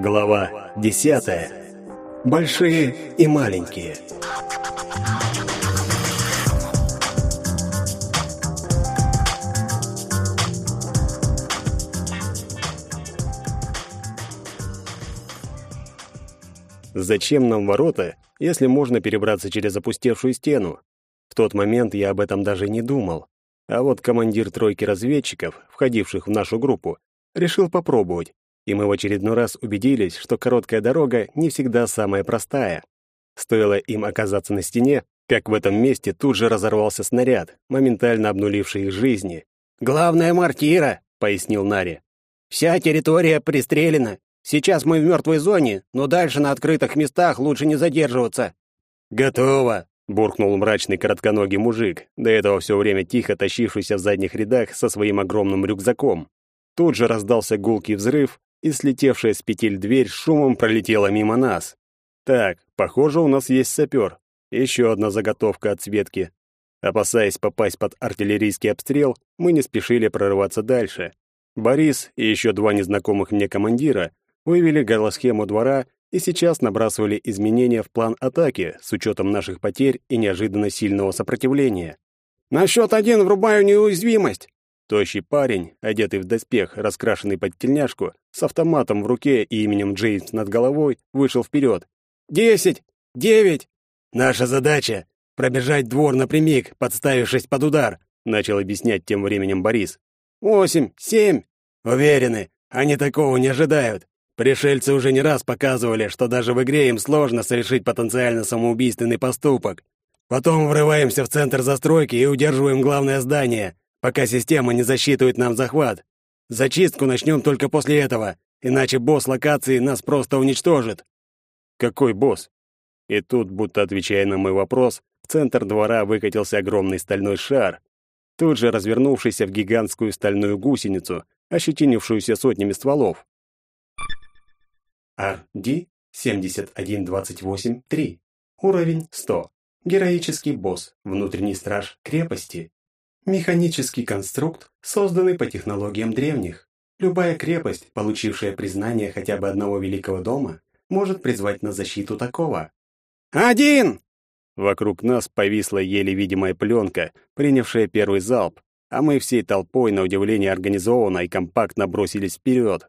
Глава десятая. Большие и маленькие. Зачем нам ворота, если можно перебраться через опустевшую стену? В тот момент я об этом даже не думал. А вот командир тройки разведчиков, входивших в нашу группу, решил попробовать, и мы в очередной раз убедились, что короткая дорога не всегда самая простая. Стоило им оказаться на стене, как в этом месте тут же разорвался снаряд, моментально обнуливший их жизни. «Главная мортира», — пояснил Нари. «Вся территория пристрелена. Сейчас мы в мертвой зоне, но дальше на открытых местах лучше не задерживаться». «Готово», — буркнул мрачный коротконогий мужик, до этого все время тихо тащившийся в задних рядах со своим огромным рюкзаком. Тут же раздался гулкий взрыв, и слетевшая с петель дверь шумом пролетела мимо нас. Так, похоже, у нас есть сапер. Еще одна заготовка от Светки. Опасаясь попасть под артиллерийский обстрел, мы не спешили прорываться дальше. Борис и еще два незнакомых мне командира вывели галосхему двора и сейчас набрасывали изменения в план атаки с учетом наших потерь и неожиданно сильного сопротивления. «На счет один врубаю неуязвимость!» Тощий парень, одетый в доспех, раскрашенный под тельняшку, с автоматом в руке и именем Джеймс над головой, вышел вперед. «Десять! Девять!» «Наша задача — пробежать двор напрямик, подставившись под удар», — начал объяснять тем временем Борис. «Восемь! Семь!» «Уверены, они такого не ожидают. Пришельцы уже не раз показывали, что даже в игре им сложно совершить потенциально самоубийственный поступок. Потом врываемся в центр застройки и удерживаем главное здание, пока система не засчитывает нам захват. Зачистку начнем только после этого, иначе босс локации нас просто уничтожит». «Какой босс?» И тут, будто отвечая на мой вопрос, в центр двора выкатился огромный стальной шар, тут же развернувшийся в гигантскую стальную гусеницу, ощетинившуюся сотнями стволов. RD 71283. Уровень 100. Героический босс, внутренний страж крепости. Механический конструкт, созданный по технологиям древних. Любая крепость, получившая признание хотя бы одного великого дома, может призвать на защиту такого. «Один!» Вокруг нас повисла еле видимая пленка, принявшая первый залп, а мы всей толпой, на удивление организованно и компактно бросились вперед.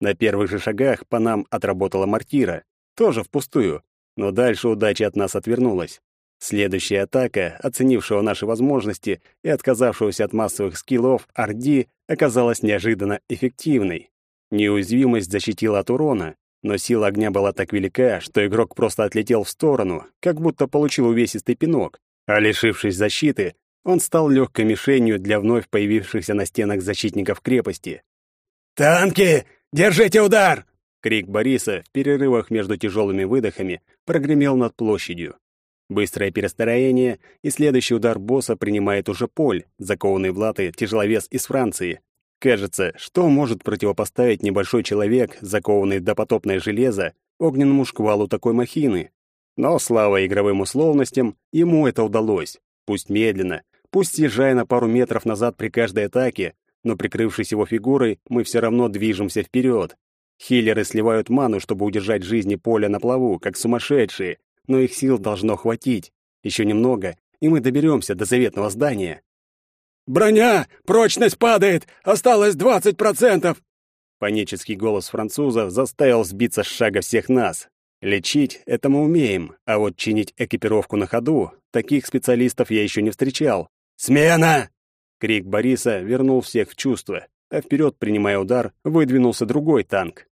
На первых же шагах по нам отработала мортира, тоже впустую, но дальше удача от нас отвернулась. Следующая атака, оценившего наши возможности и отказавшегося от массовых скиллов Орди, оказалась неожиданно эффективной. Неуязвимость защитила от урона, но сила огня была так велика, что игрок просто отлетел в сторону, как будто получил увесистый пинок, а лишившись защиты, он стал легкой мишенью для вновь появившихся на стенах защитников крепости. «Танки! Держите удар!» Крик Бориса в перерывах между тяжелыми выдохами прогремел над площадью. Быстрое перестроение, и следующий удар босса принимает уже Поль, закованный в латы тяжеловес из Франции. Кажется, что может противопоставить небольшой человек, закованный в допотопное железо, огненному шквалу такой махины? Но, слава игровым условностям, ему это удалось. Пусть медленно, пусть съезжая на пару метров назад при каждой атаке, но прикрывшись его фигурой, мы все равно движемся вперед. Хиллеры сливают ману, чтобы удержать жизни Поля на плаву, как сумасшедшие, но их сил должно хватить. Еще немного, и мы доберемся до заветного здания. «Броня! Прочность падает! Осталось двадцать процентов!» Панический голос француза заставил сбиться с шага всех нас. Лечить — это мы умеем, а вот чинить экипировку на ходу — таких специалистов я еще не встречал. «Смена!» Крик Бориса вернул всех в чувство, а вперед, принимая удар, выдвинулся другой танк.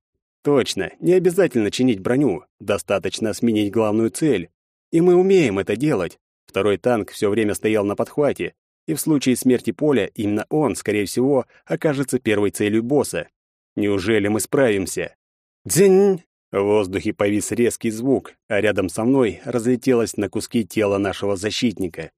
Точно, не обязательно чинить броню, достаточно сменить главную цель. И мы умеем это делать. Второй танк все время стоял на подхвате, и в случае смерти Поля именно он, скорее всего, окажется первой целью босса. Неужели мы справимся? Дзинь! В воздухе повис резкий звук, а рядом со мной разлетелось на куски тело нашего защитника.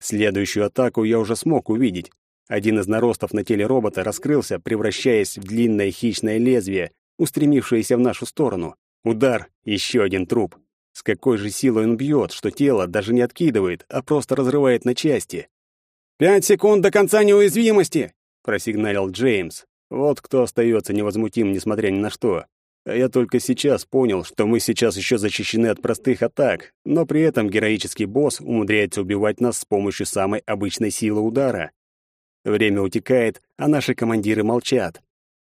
Следующую атаку я уже смог увидеть. Один из наростов на теле робота раскрылся, превращаясь в длинное хищное лезвие, устремившееся в нашу сторону. Удар, еще один труп. С какой же силой он бьет, что тело даже не откидывает, а просто разрывает на части. «Пять секунд до конца неуязвимости!» — просигналил Джеймс. Вот кто остается невозмутим, несмотря ни на что. А я только сейчас понял, что мы сейчас еще защищены от простых атак, но при этом героический босс умудряется убивать нас с помощью самой обычной силы удара. Время утекает, а наши командиры молчат.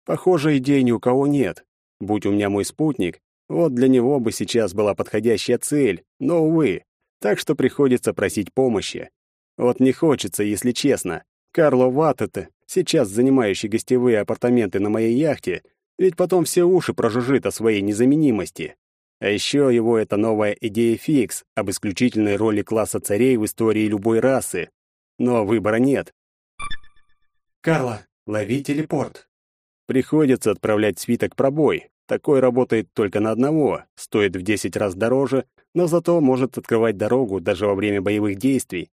Похоже, идей ни у кого нет. Будь у меня мой спутник, вот для него бы сейчас была подходящая цель, но, увы, так что приходится просить помощи. Вот не хочется, если честно. Карло Ваттета, сейчас занимающий гостевые апартаменты на моей яхте, ведь потом все уши прожужжит о своей незаменимости. А еще его эта новая идея фикс об исключительной роли класса царей в истории любой расы. Но выбора нет. «Карла, лови телепорт». Приходится отправлять свиток пробой. Такой работает только на одного, стоит в 10 раз дороже, но зато может открывать дорогу даже во время боевых действий.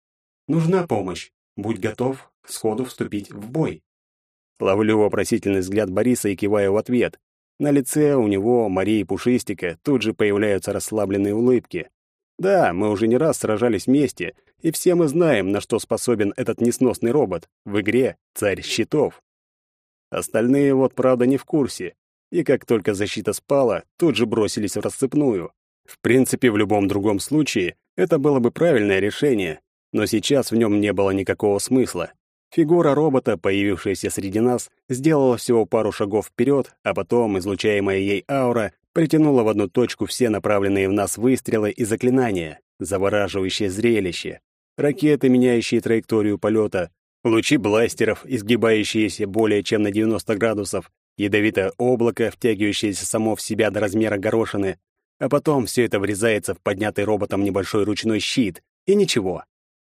Нужна помощь. Будь готов сходу вступить в бой. Ловлю вопросительный взгляд Бориса и киваю в ответ. На лице у него, Марии Пушистика, тут же появляются расслабленные улыбки. Да, мы уже не раз сражались вместе, и все мы знаем, на что способен этот несносный робот. В игре «Царь щитов». Остальные вот, правда, не в курсе. И как только защита спала, тут же бросились в расцепную. В принципе, в любом другом случае, это было бы правильное решение, но сейчас в нем не было никакого смысла. Фигура робота, появившаяся среди нас, сделала всего пару шагов вперед, а потом, излучаемая ей аура, притянула в одну точку все направленные в нас выстрелы и заклинания. Завораживающее зрелище. Ракеты, меняющие траекторию полета, лучи бластеров, изгибающиеся более чем на 90 градусов, ядовитое облако, втягивающееся само в себя до размера горошины, а потом все это врезается в поднятый роботом небольшой ручной щит, и ничего.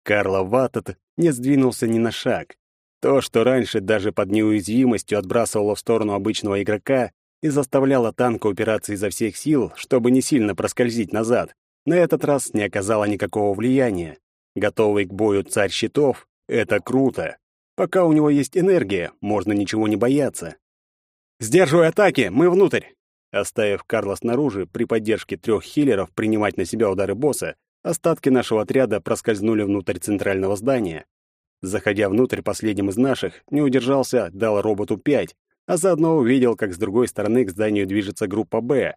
Карла Ваттет не сдвинулся ни на шаг. То, что раньше даже под неуязвимостью отбрасывало в сторону обычного игрока и заставляло танка упираться изо всех сил, чтобы не сильно проскользить назад, на этот раз не оказало никакого влияния. Готовый к бою царь щитов — это круто. Пока у него есть энергия, можно ничего не бояться. «Сдерживай атаки! Мы внутрь!» Оставив Карла снаружи, при поддержке трех хиллеров принимать на себя удары босса, Остатки нашего отряда проскользнули внутрь центрального здания. Заходя внутрь последним из наших, не удержался, дал роботу пять, а заодно увидел, как с другой стороны к зданию движется группа «Б».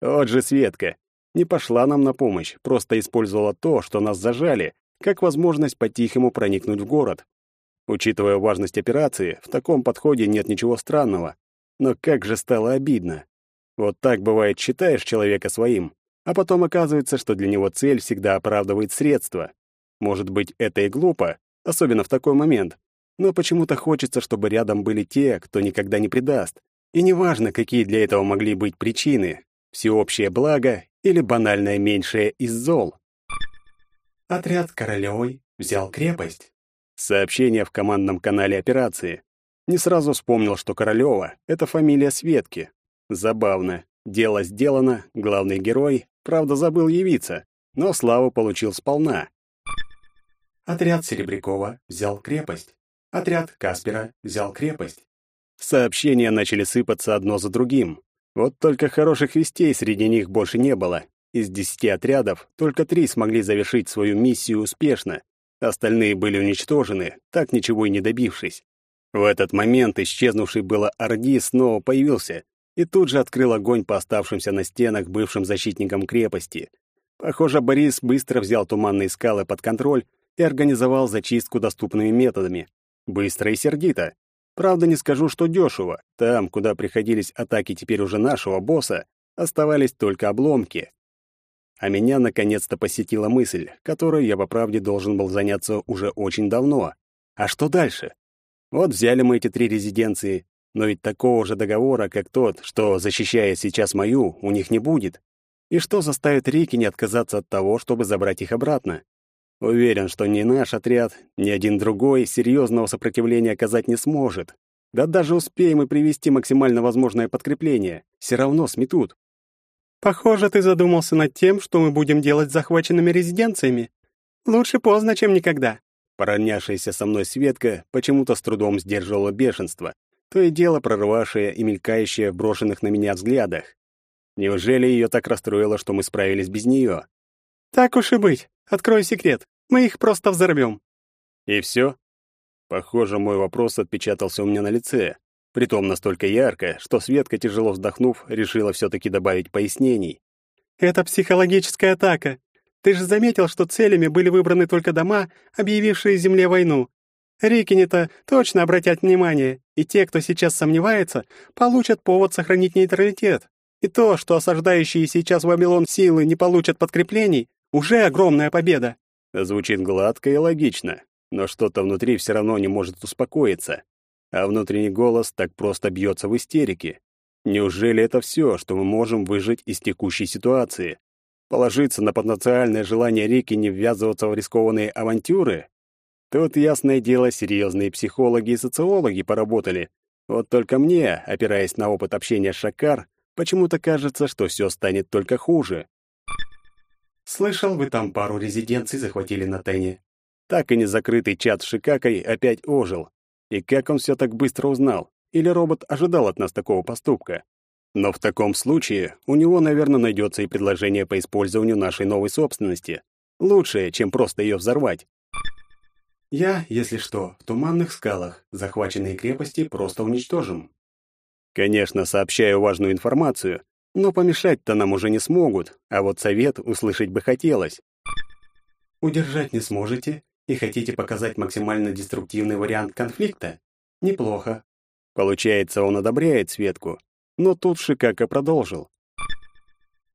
Вот же Светка. Не пошла нам на помощь, просто использовала то, что нас зажали, как возможность по-тихому проникнуть в город. Учитывая важность операции, в таком подходе нет ничего странного. Но как же стало обидно. Вот так бывает, считаешь человека своим, а потом оказывается, что для него цель всегда оправдывает средства. Может быть, это и глупо, особенно в такой момент, но почему-то хочется, чтобы рядом были те, кто никогда не предаст. И неважно, какие для этого могли быть причины — всеобщее благо или банальное меньшее из зол. Отряд Королевой взял крепость. Сообщение в командном канале операции. Не сразу вспомнил, что Королева — это фамилия Светки. Забавно. Дело сделано, главный герой, правда, забыл явиться, но славу получил сполна. Отряд Серебрякова взял крепость. Отряд Каспера взял крепость. Сообщения начали сыпаться одно за другим. Вот только хороших вестей среди них больше не было. Из десяти отрядов только три смогли завершить свою миссию успешно. Остальные были уничтожены, так ничего и не добившись. В этот момент исчезнувший было Орди снова появился и тут же открыл огонь по оставшимся на стенах бывшим защитникам крепости. Похоже, Борис быстро взял туманные скалы под контроль и организовал зачистку доступными методами. Быстро и сердито. Правда, не скажу, что дешево. Там, куда приходились атаки теперь уже нашего босса, оставались только обломки. А меня наконец-то посетила мысль, которой я по правде должен был заняться уже очень давно. А что дальше? Вот взяли мы эти три резиденции, но ведь такого же договора, как тот, что защищает сейчас мою, у них не будет. И что заставит Рики не отказаться от того, чтобы забрать их обратно? Уверен, что ни наш отряд, ни один другой серьезного сопротивления оказать не сможет. Да даже успеем и привести максимально возможное подкрепление, все равно сметут. Похоже, ты задумался над тем, что мы будем делать с захваченными резиденциями. Лучше поздно, чем никогда. Поронявшаяся со мной Светка почему-то с трудом сдерживала бешенство, то и дело прорывавшее и мелькающее в брошенных на меня взглядах. Неужели ее так расстроило, что мы справились без нее? Так уж и быть. Открой секрет. Мы их просто взорвем. И все? Похоже, мой вопрос отпечатался у меня на лице. Притом настолько ярко, что Светка, тяжело вздохнув, решила все-таки добавить пояснений. «Это психологическая атака. Ты же заметил, что целями были выбраны только дома, объявившие Земле войну. Рикини-то точно обратят внимание, и те, кто сейчас сомневается, получат повод сохранить нейтралитет. И то, что осаждающие сейчас Вавилон силы не получат подкреплений, уже огромная победа. Звучит гладко и логично, но что-то внутри все равно не может успокоиться. А внутренний голос так просто бьется в истерике. Неужели это все, что мы можем выжить из текущей ситуации? Положиться на потенциальное желание Рики не ввязываться в рискованные авантюры? Тут, ясное дело, серьезные психологи и социологи поработали. Вот только мне, опираясь на опыт общения с Шакар, почему-то кажется, что все станет только хуже. Слышал, вы там пару резиденций захватили на Тене. Так и не закрытый чат с Шикакой опять ожил. И как он все так быстро узнал? Или робот ожидал от нас такого поступка? Но в таком случае у него, наверное, найдется и предложение по использованию нашей новой собственности. Лучшее, чем просто ее взорвать. Я, если что, в туманных скалах. Захваченные крепости просто уничтожим. Конечно, сообщаю важную информацию, но помешать-то нам уже не смогут, а вот совет услышать бы хотелось. Удержать не сможете и хотите показать максимально деструктивный вариант конфликта? Неплохо. Получается, он одобряет Светку, но тут Шикака продолжил.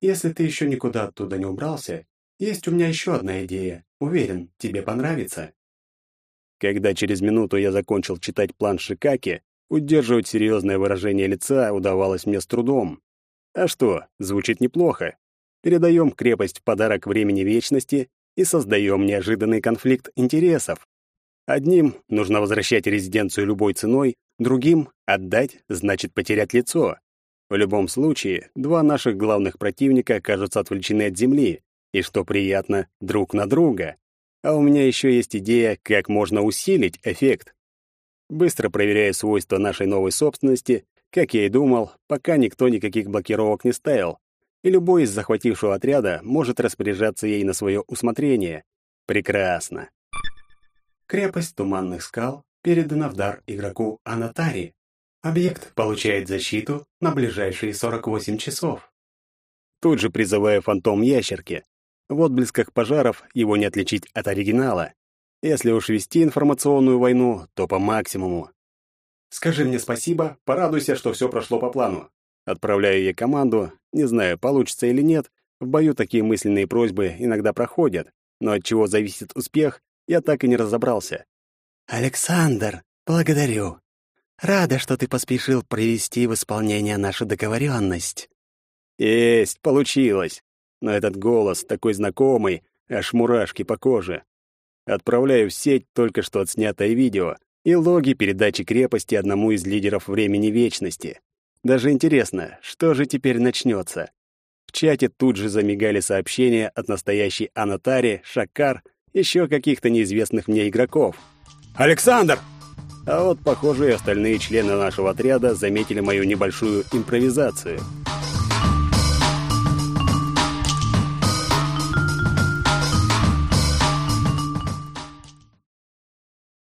Если ты еще никуда оттуда не убрался, есть у меня еще одна идея. Уверен, тебе понравится. Когда через минуту я закончил читать план Шикаки, удерживать серьезное выражение лица удавалось мне с трудом. А что, звучит неплохо. Передаем крепость в подарок времени вечности и создаем неожиданный конфликт интересов. Одним нужно возвращать резиденцию любой ценой, другим — отдать, значит потерять лицо. В любом случае, два наших главных противника окажутся отвлечены от земли, и, что приятно, друг на друга. А у меня еще есть идея, как можно усилить эффект. Быстро проверяя свойства нашей новой собственности, как я и думал, пока никто никаких блокировок не ставил, и любой из захватившего отряда может распоряжаться ей на свое усмотрение. Прекрасно. Крепость Туманных скал передана в дар игроку Анатари. Объект получает защиту на ближайшие 48 часов. Тут же призывая фантом ящерки. В отблесках пожаров его не отличить от оригинала. Если уж вести информационную войну, то по максимуму. Скажи мне спасибо, порадуйся, что все прошло по плану. Отправляю ей команду, не знаю, получится или нет, в бою такие мысленные просьбы иногда проходят, но от чего зависит успех, я так и не разобрался. «Александр, благодарю. Рада, что ты поспешил привести в исполнение нашу договоренность». «Есть, получилось но этот голос такой знакомый, аж мурашки по коже. Отправляю в сеть только что отснятое видео и логи передачи крепости одному из лидеров времени вечности. Даже интересно, что же теперь начнется? В чате тут же замигали сообщения от настоящей Анатари, Шакар, еще каких-то неизвестных мне игроков. «Александр!» А вот, похоже, и остальные члены нашего отряда заметили мою небольшую импровизацию —